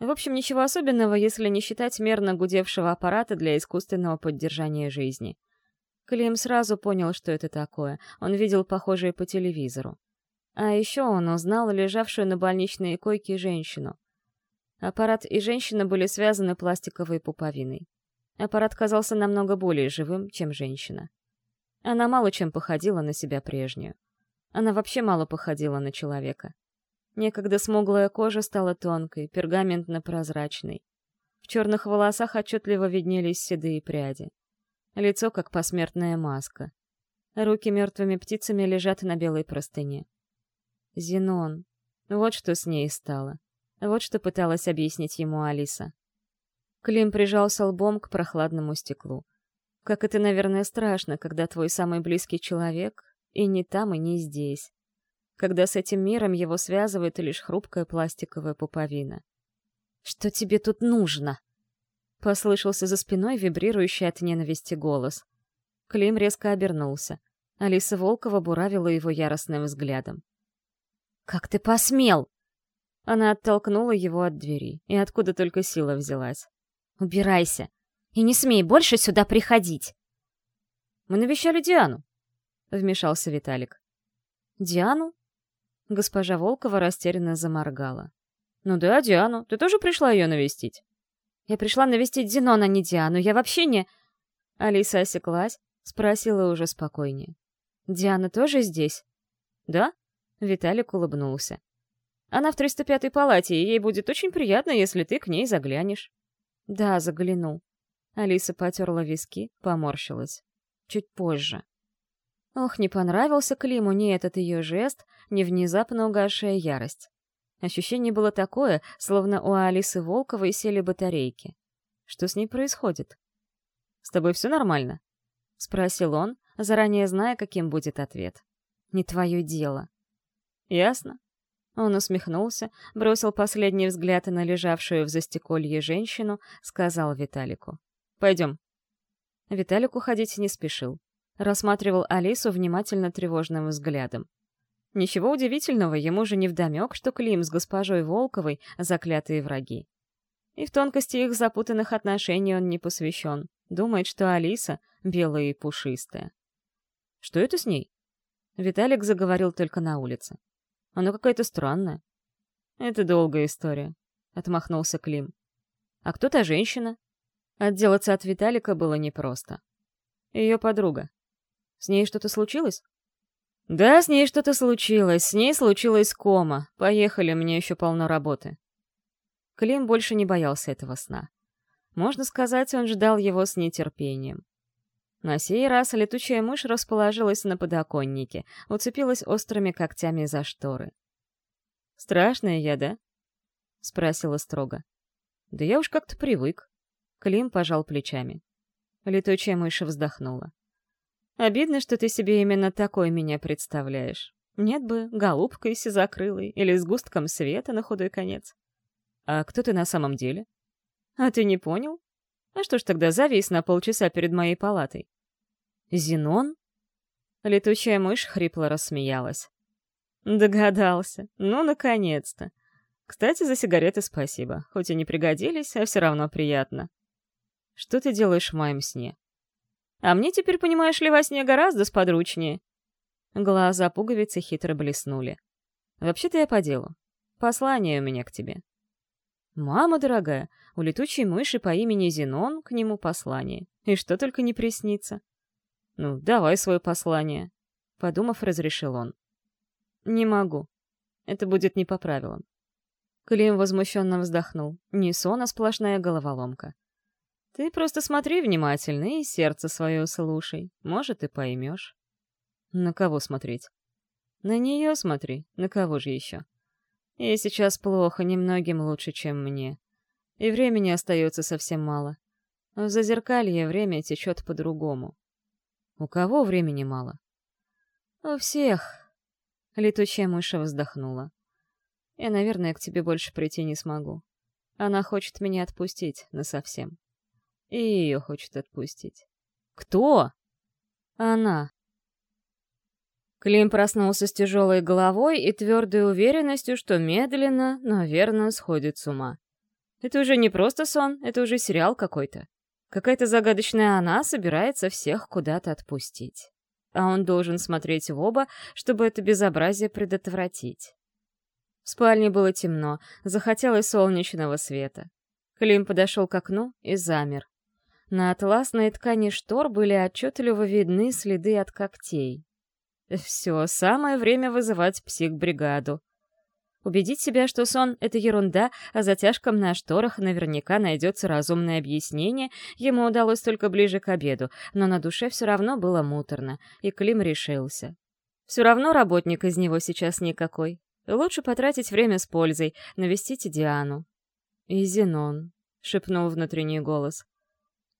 S1: В общем, ничего особенного, если не считать мерно гудевшего аппарата для искусственного поддержания жизни. Клим сразу понял, что это такое. Он видел похожее по телевизору. А еще он узнал лежавшую на больничной койке женщину — Аппарат и женщина были связаны пластиковой пуповиной. Аппарат казался намного более живым, чем женщина. Она мало чем походила на себя прежнюю. Она вообще мало походила на человека. Некогда смуглая кожа стала тонкой, пергаментно-прозрачной. В черных волосах отчетливо виднелись седые пряди. Лицо как посмертная маска. Руки мертвыми птицами лежат на белой простыне. Зенон. Вот что с ней стало. Вот что пыталась объяснить ему Алиса. Клим прижался лбом к прохладному стеклу. Как это, наверное, страшно, когда твой самый близкий человек и не там, и не здесь. Когда с этим миром его связывает лишь хрупкая пластиковая пуповина. «Что тебе тут нужно?» Послышался за спиной вибрирующий от ненависти голос. Клим резко обернулся. Алиса Волкова буравила его яростным взглядом. «Как ты посмел?» Она оттолкнула его от двери, и откуда только сила взялась. «Убирайся! И не смей больше сюда приходить!» «Мы навещали Диану», — вмешался Виталик. «Диану?» Госпожа Волкова растерянно заморгала. «Ну да, Диану. Ты тоже пришла ее навестить?» «Я пришла навестить Зенона, не Диану. Я вообще не...» Алиса осеклась, спросила уже спокойнее. «Диана тоже здесь?» «Да?» Виталик улыбнулся. Она в 305-й палате, и ей будет очень приятно, если ты к ней заглянешь». «Да, загляну». Алиса потерла виски, поморщилась. Чуть позже. Ох, не понравился Климу ни этот ее жест, ни внезапно угасшая ярость. Ощущение было такое, словно у Алисы Волковой сели батарейки. Что с ней происходит? «С тобой все нормально?» — спросил он, заранее зная, каким будет ответ. «Не твое дело». «Ясно. Он усмехнулся, бросил последний взгляд на лежавшую в застеколье женщину, сказал Виталику. «Пойдем». Виталик уходить не спешил. Рассматривал Алису внимательно тревожным взглядом. Ничего удивительного, ему же невдомек, что Клим с госпожой Волковой — заклятые враги. И в тонкости их запутанных отношений он не посвящен. Думает, что Алиса — белая и пушистая. Что это с ней? Виталик заговорил только на улице. Она какая-то странная. Это долгая история, — отмахнулся Клим. А кто та женщина? Отделаться от Виталика было непросто. Ее подруга. С ней что-то случилось? Да, с ней что-то случилось. С ней случилась кома. Поехали, мне еще полно работы. Клим больше не боялся этого сна. Можно сказать, он ждал его с нетерпением. На сей раз летучая мышь расположилась на подоконнике, уцепилась острыми когтями за шторы. «Страшная я, да?» — спросила строго. «Да я уж как-то привык». Клим пожал плечами. Летучая мышь вздохнула. «Обидно, что ты себе именно такой меня представляешь. Нет бы голубкой сизокрылой или с густком света на худой конец. А кто ты на самом деле? А ты не понял? А что ж тогда завис на полчаса перед моей палатой? Зенон? Летучая мышь хрипло рассмеялась. Догадался. Ну, наконец-то. Кстати, за сигареты спасибо. Хоть и не пригодились, а все равно приятно. Что ты делаешь в моем сне? А мне теперь, понимаешь ли, во сне гораздо сподручнее. Глаза пуговицы хитро блеснули. Вообще-то я по делу. Послание у меня к тебе. «Мама дорогая, у летучей мыши по имени Зенон к нему послание. И что только не приснится». «Ну, давай свое послание», — подумав, разрешил он. «Не могу. Это будет не по правилам». Клим возмущенно вздохнул. Не сон, а сплошная головоломка. «Ты просто смотри внимательно и сердце свое слушай. Может, и поймешь». «На кого смотреть?» «На нее смотри. На кого же еще?» Ей сейчас плохо, немногим лучше, чем мне. И времени остается совсем мало. В зазеркалье время течет по-другому. У кого времени мало? У всех. Летучая мыша вздохнула. Я, наверное, к тебе больше прийти не смогу. Она хочет меня отпустить насовсем. И ее хочет отпустить. Кто? Она. Клим проснулся с тяжелой головой и твердой уверенностью, что медленно, но верно сходит с ума. Это уже не просто сон, это уже сериал какой-то. Какая-то загадочная она собирается всех куда-то отпустить. А он должен смотреть в оба, чтобы это безобразие предотвратить. В спальне было темно, захотелось солнечного света. Клим подошел к окну и замер. На атласной ткани штор были отчетливо видны следы от когтей. Все, самое время вызывать психбригаду. Убедить себя, что сон — это ерунда, а затяжкам на шторах наверняка найдется разумное объяснение, ему удалось только ближе к обеду, но на душе все равно было муторно, и Клим решился. Все равно работник из него сейчас никакой. Лучше потратить время с пользой, навестить Диану. «И Зенон», — шепнул внутренний голос.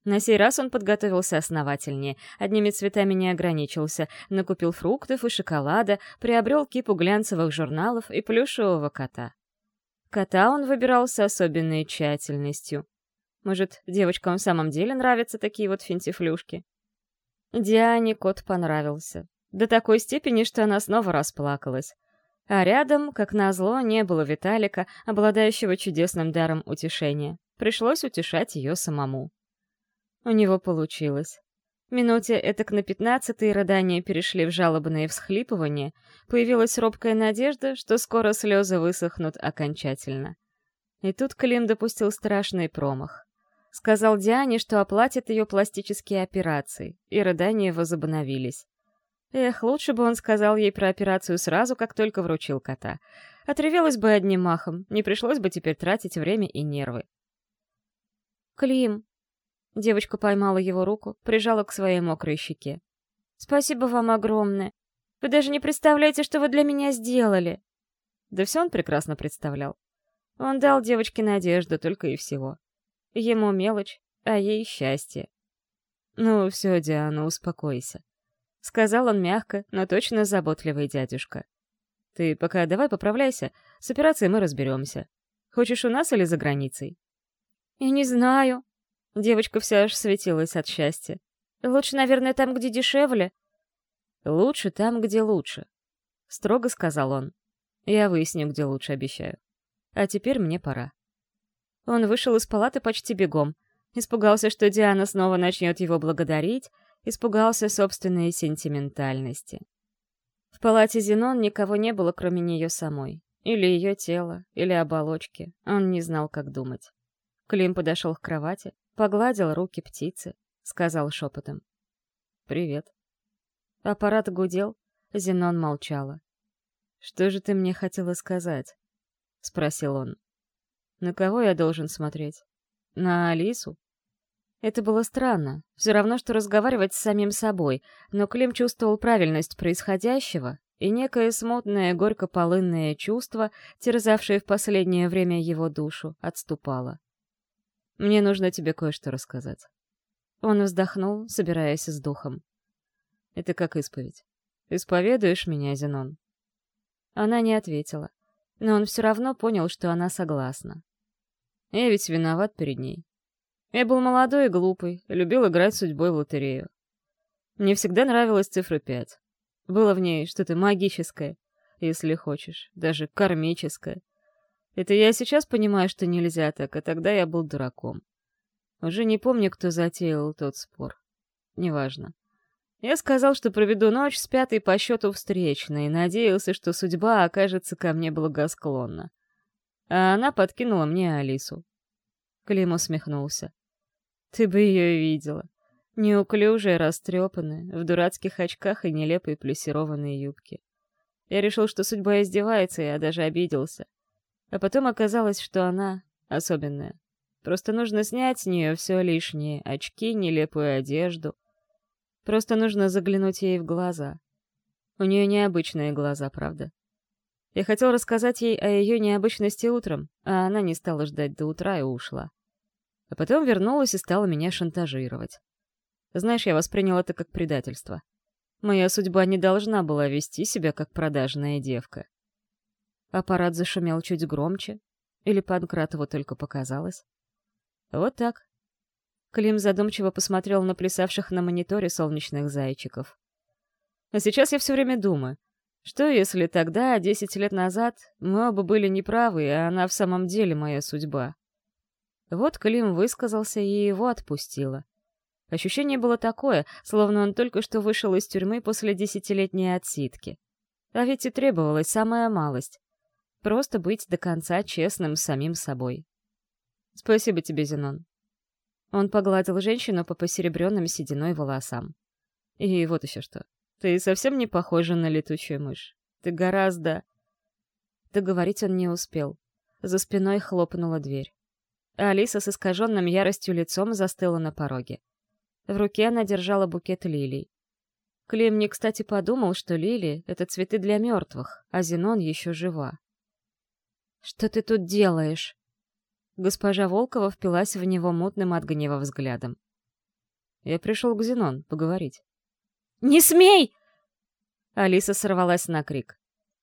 S1: На сей раз он подготовился основательнее, одними цветами не ограничился, накупил фруктов и шоколада, приобрел кипу глянцевых журналов и плюшевого кота. Кота он выбирал с особенной тщательностью. Может, девочкам в самом деле нравятся такие вот финтифлюшки? Диане кот понравился. До такой степени, что она снова расплакалась. А рядом, как назло, не было Виталика, обладающего чудесным даром утешения. Пришлось утешать ее самому. У него получилось. Минуте этак на пятнадцатые рыдания перешли в жалобные всхлипывания, появилась робкая надежда, что скоро слезы высохнут окончательно. И тут Клим допустил страшный промах. Сказал Диане, что оплатит ее пластические операции, и рыдания возобновились. Эх, лучше бы он сказал ей про операцию сразу, как только вручил кота. Отревелась бы одним махом, не пришлось бы теперь тратить время и нервы. «Клим, Девочка поймала его руку, прижала к своей мокрой щеке. «Спасибо вам огромное. Вы даже не представляете, что вы для меня сделали!» Да все он прекрасно представлял. Он дал девочке надежду только и всего. Ему мелочь, а ей счастье. «Ну все, Диана, успокойся», — сказал он мягко, но точно заботливый дядюшка. «Ты пока давай поправляйся, с операцией мы разберемся. Хочешь у нас или за границей?» «Я не знаю», Девочка вся аж светилась от счастья. «Лучше, наверное, там, где дешевле». «Лучше там, где лучше», — строго сказал он. «Я выясню, где лучше, обещаю. А теперь мне пора». Он вышел из палаты почти бегом. Испугался, что Диана снова начнет его благодарить, испугался собственной сентиментальности. В палате Зенон никого не было, кроме нее самой. Или ее тела, или оболочки. Он не знал, как думать. Клим подошел к кровати, погладил руки птицы, сказал шепотом. «Привет». Аппарат гудел, Зенон молчала. «Что же ты мне хотела сказать?» — спросил он. «На кого я должен смотреть? На Алису?» Это было странно, все равно, что разговаривать с самим собой, но Клим чувствовал правильность происходящего, и некое смутное горько-полынное чувство, терзавшее в последнее время его душу, отступало. «Мне нужно тебе кое-что рассказать». Он вздохнул, собираясь с духом. «Это как исповедь. Исповедуешь меня, Зенон?» Она не ответила, но он все равно понял, что она согласна. Я ведь виноват перед ней. Я был молодой и глупый, любил играть судьбой в лотерею. Мне всегда нравилась цифра пять. Было в ней что-то магическое, если хочешь, даже кармическое. Это я сейчас понимаю, что нельзя так, а тогда я был дураком. Уже не помню, кто затеял тот спор. Неважно. Я сказал, что проведу ночь с пятой по счету встречной, и надеялся, что судьба окажется ко мне благосклонна. А она подкинула мне Алису. Клим усмехнулся. Ты бы ее видела. Неуклюжая, растрепанная, в дурацких очках и нелепой плессированной юбке. Я решил, что судьба издевается, и я даже обиделся. А потом оказалось, что она особенная. Просто нужно снять с нее все лишнее — очки, нелепую одежду. Просто нужно заглянуть ей в глаза. У нее необычные глаза, правда. Я хотел рассказать ей о ее необычности утром, а она не стала ждать до утра и ушла а потом вернулась и стала меня шантажировать. Знаешь, я воспринял это как предательство. Моя судьба не должна была вести себя как продажная девка. Аппарат зашумел чуть громче, или Панкратову только показалось. Вот так. Клим задумчиво посмотрел на плясавших на мониторе солнечных зайчиков. А сейчас я все время думаю, что если тогда, десять лет назад, мы оба были неправы, а она в самом деле моя судьба? Вот Клим высказался, и его отпустило. Ощущение было такое, словно он только что вышел из тюрьмы после десятилетней отсидки. А ведь и требовалась самая малость. Просто быть до конца честным с самим собой. «Спасибо тебе, Зенон». Он погладил женщину по посеребренным сединой волосам. «И вот еще что. Ты совсем не похожа на летучую мышь. Ты гораздо...» Договорить он не успел. За спиной хлопнула дверь. Алиса с искаженным яростью лицом застыла на пороге. В руке она держала букет лилий. Клим не кстати подумал, что лилии — это цветы для мертвых, а Зенон еще жива. «Что ты тут делаешь?» Госпожа Волкова впилась в него мутным от гнева взглядом. «Я пришел к Зенон поговорить».
S2: «Не смей!»
S1: Алиса сорвалась на крик.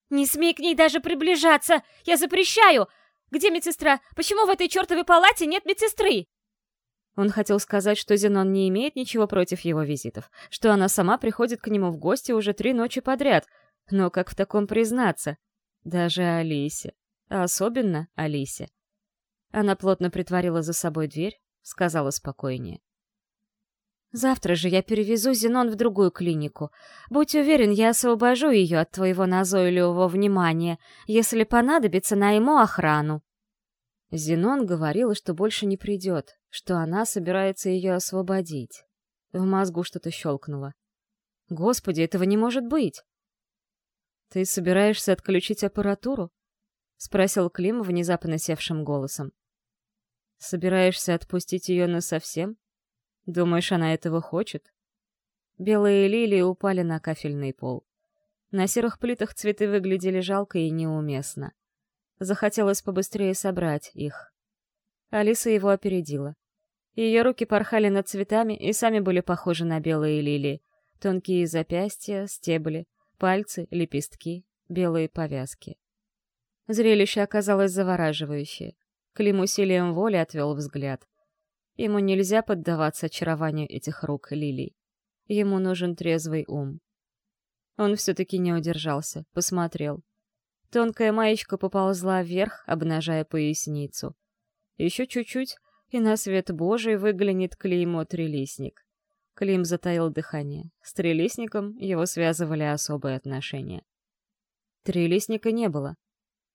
S2: «Не смей к ней даже приближаться! Я запрещаю! Где медсестра? Почему в этой чертовой палате нет медсестры?»
S1: Он хотел сказать, что Зенон не имеет ничего против его визитов, что она сама приходит к нему в гости уже три ночи подряд. Но как в таком признаться? Даже Алисе. А особенно Алисе. Она плотно притворила за собой дверь, сказала спокойнее. «Завтра же я перевезу Зенон в другую клинику. Будь уверен, я освобожу ее от твоего назойливого внимания. Если понадобится, найму охрану». Зенон говорила, что больше не придет, что она собирается ее освободить. В мозгу что-то щелкнуло. «Господи, этого не может быть!» «Ты собираешься отключить аппаратуру?» — спросил Клим внезапно севшим голосом. «Собираешься отпустить ее насовсем?» Думаешь, она этого хочет? Белые лилии упали на кафельный пол. На серых плитах цветы выглядели жалко и неуместно. Захотелось побыстрее собрать их. Алиса его опередила. Ее руки порхали над цветами и сами были похожи на белые лилии. Тонкие запястья, стебли, пальцы, лепестки, белые повязки. Зрелище оказалось завораживающее. Клим усилием воли отвел взгляд. Ему нельзя поддаваться очарованию этих рук лилий. Ему нужен трезвый ум. Он все-таки не удержался, посмотрел. Тонкая маечка поползла вверх, обнажая поясницу. Еще чуть-чуть, и на свет Божий выглянет клеймо «Трелистник». Клим затаил дыхание. С Трелистником его связывали особые отношения. Трелистника не было.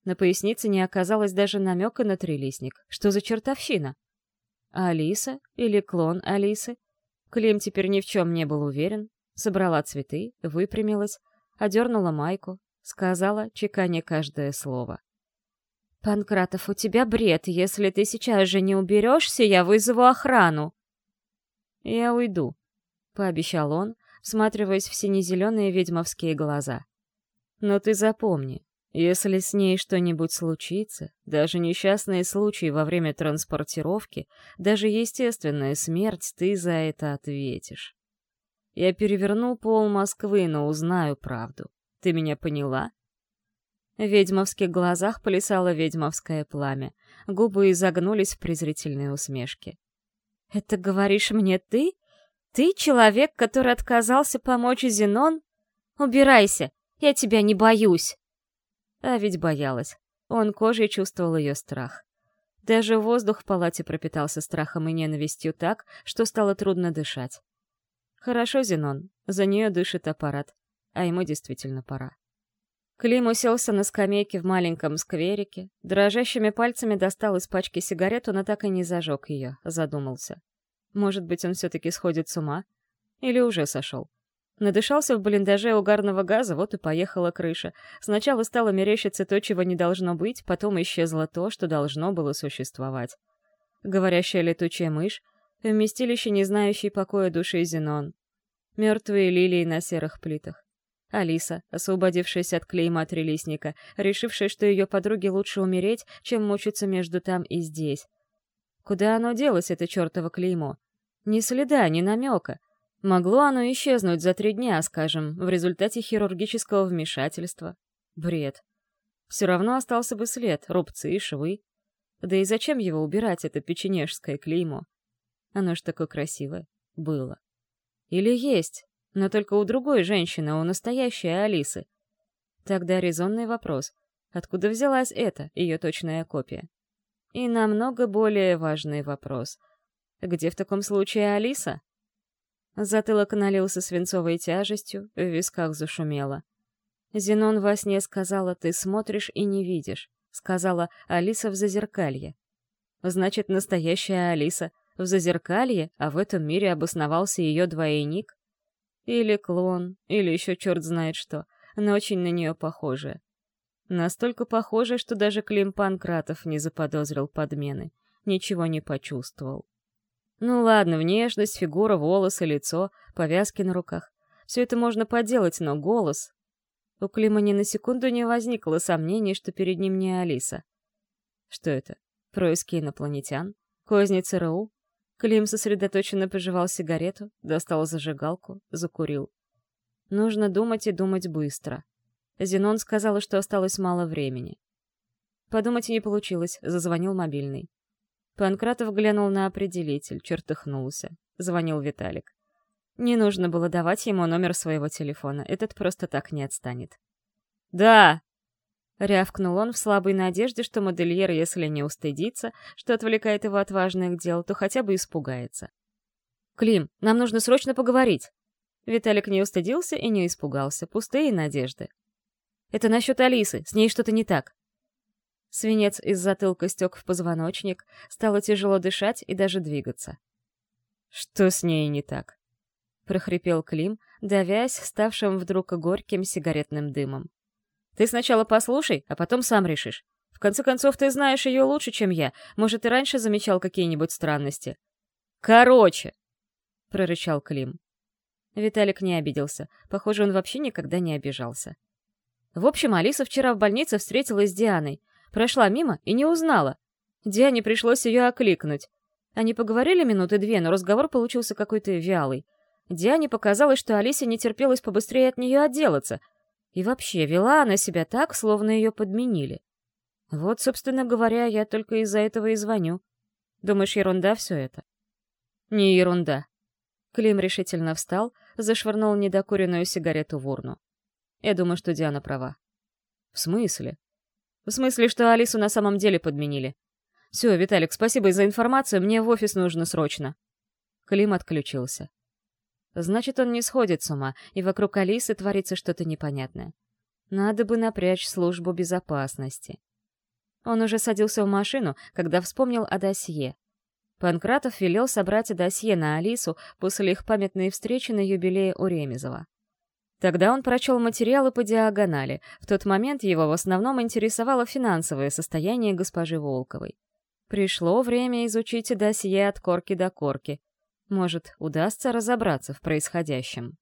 S1: На пояснице не оказалось даже намека на трилистник. Что за чертовщина? Алиса или клон Алисы? Клим теперь ни в чем не был уверен. Собрала цветы, выпрямилась, одернула майку, сказала, чеканя каждое слово. «Панкратов, у тебя бред. Если ты сейчас же не уберешься, я вызову охрану». «Я уйду», — пообещал он, всматриваясь в сине-зеленые ведьмовские глаза. «Но ты запомни, если с ней что-нибудь случится, даже несчастный случай во время транспортировки, даже естественная смерть, ты за это ответишь. Я переверну пол Москвы, но узнаю правду. Ты меня поняла? В ведьмовских глазах плясало ведьмовское пламя. Губы изогнулись в презрительной усмешке. «Это говоришь мне ты? Ты человек, который отказался помочь Зенон? Убирайся, я тебя не боюсь!» А ведь боялась. Он кожей чувствовал ее страх. Даже воздух в палате пропитался страхом и ненавистью так, что стало трудно дышать. Хорошо, Зенон, за нее дышит аппарат, а ему действительно пора. Клим уселся на скамейке в маленьком скверике, дрожащими пальцами достал из пачки сигарету, но так и не зажег ее, задумался. Может быть, он все-таки сходит с ума? Или уже сошел? Надышался в блиндаже угарного газа, вот и поехала крыша. Сначала стало мерещиться то, чего не должно быть, потом исчезло то, что должно было существовать. Говорящая летучая мышь, вместилище, не знающей покоя души Зенон. Мертвые лилии на серых плитах. Алиса, освободившаяся от клейма трелисника, решившая, что ее подруге лучше умереть, чем мучиться между там и здесь. Куда оно делось, это чертово клеймо? Ни следа, ни намека — Могло оно исчезнуть за три дня, скажем, в результате хирургического вмешательства. Бред. Все равно остался бы след, рубцы и швы. Да и зачем его убирать, это печенежское клеймо? Оно ж такое красивое. Было. Или есть, но только у другой женщины, у настоящей Алисы. Тогда резонный вопрос. Откуда взялась эта, ее точная копия? И намного более важный вопрос. Где в таком случае Алиса? Затылок налился свинцовой тяжестью, в висках зашумело. Зенон во сне сказала «ты смотришь и не видишь», сказала Алиса в зазеркалье. Значит, настоящая Алиса в зазеркалье, а в этом мире обосновался ее двойник? Или клон, или еще черт знает что, но очень на нее похожая. Настолько похожая, что даже Клим Панкратов не заподозрил подмены, ничего не почувствовал. Ну ладно, внешность, фигура, волосы, лицо, повязки на руках. Все это можно поделать, но голос... У Клима ни на секунду не возникло сомнений, что перед ним не Алиса. Что это? Происки инопланетян? Козни ЦРУ? Клим сосредоточенно пожевал сигарету, достал зажигалку, закурил. Нужно думать и думать быстро. Зенон сказала, что осталось мало времени. Подумать не получилось, зазвонил мобильный. Панкратов глянул на определитель, чертыхнулся. Звонил Виталик. Не нужно было давать ему номер своего телефона, этот просто так не отстанет. «Да!» — рявкнул он в слабой надежде, что модельер, если не устыдится, что отвлекает его от важных дел, то хотя бы испугается. «Клим, нам нужно срочно поговорить!» Виталик не устыдился и не испугался, пустые надежды. «Это насчет Алисы, с ней что-то не так. Свинец из затылка стек в позвоночник, стало тяжело дышать и даже двигаться. «Что с ней не так?» — прохрипел Клим, давясь ставшим вдруг горьким сигаретным дымом. «Ты сначала послушай, а потом сам решишь. В конце концов, ты знаешь ее лучше, чем я. Может, и раньше замечал какие-нибудь странности». «Короче!» — прорычал Клим. Виталик не обиделся. Похоже, он вообще никогда не обижался. В общем, Алиса вчера в больнице встретилась с Дианой. Прошла мимо и не узнала. Диане пришлось ее окликнуть. Они поговорили минуты две, но разговор получился какой-то вялый. Диане показалось, что Алисе не терпелось побыстрее от нее отделаться. И вообще, вела она себя так, словно ее подменили. Вот, собственно говоря, я только из-за этого и звоню. Думаешь, ерунда все это? Не ерунда. Клим решительно встал, зашвырнул недокуренную сигарету в урну. Я думаю, что Диана права. В смысле? В смысле, что Алису на самом деле подменили. Все, Виталик, спасибо за информацию, мне в офис нужно срочно. Клим отключился. Значит, он не сходит с ума, и вокруг Алисы творится что-то непонятное. Надо бы напрячь службу безопасности. Он уже садился в машину, когда вспомнил о досье. Панкратов велел собрать досье на Алису после их памятной встречи на юбилее у Ремезова. Тогда он прочел материалы по диагонали. В тот момент его в основном интересовало финансовое состояние госпожи Волковой. Пришло время изучить досье от корки до корки. Может, удастся разобраться в происходящем.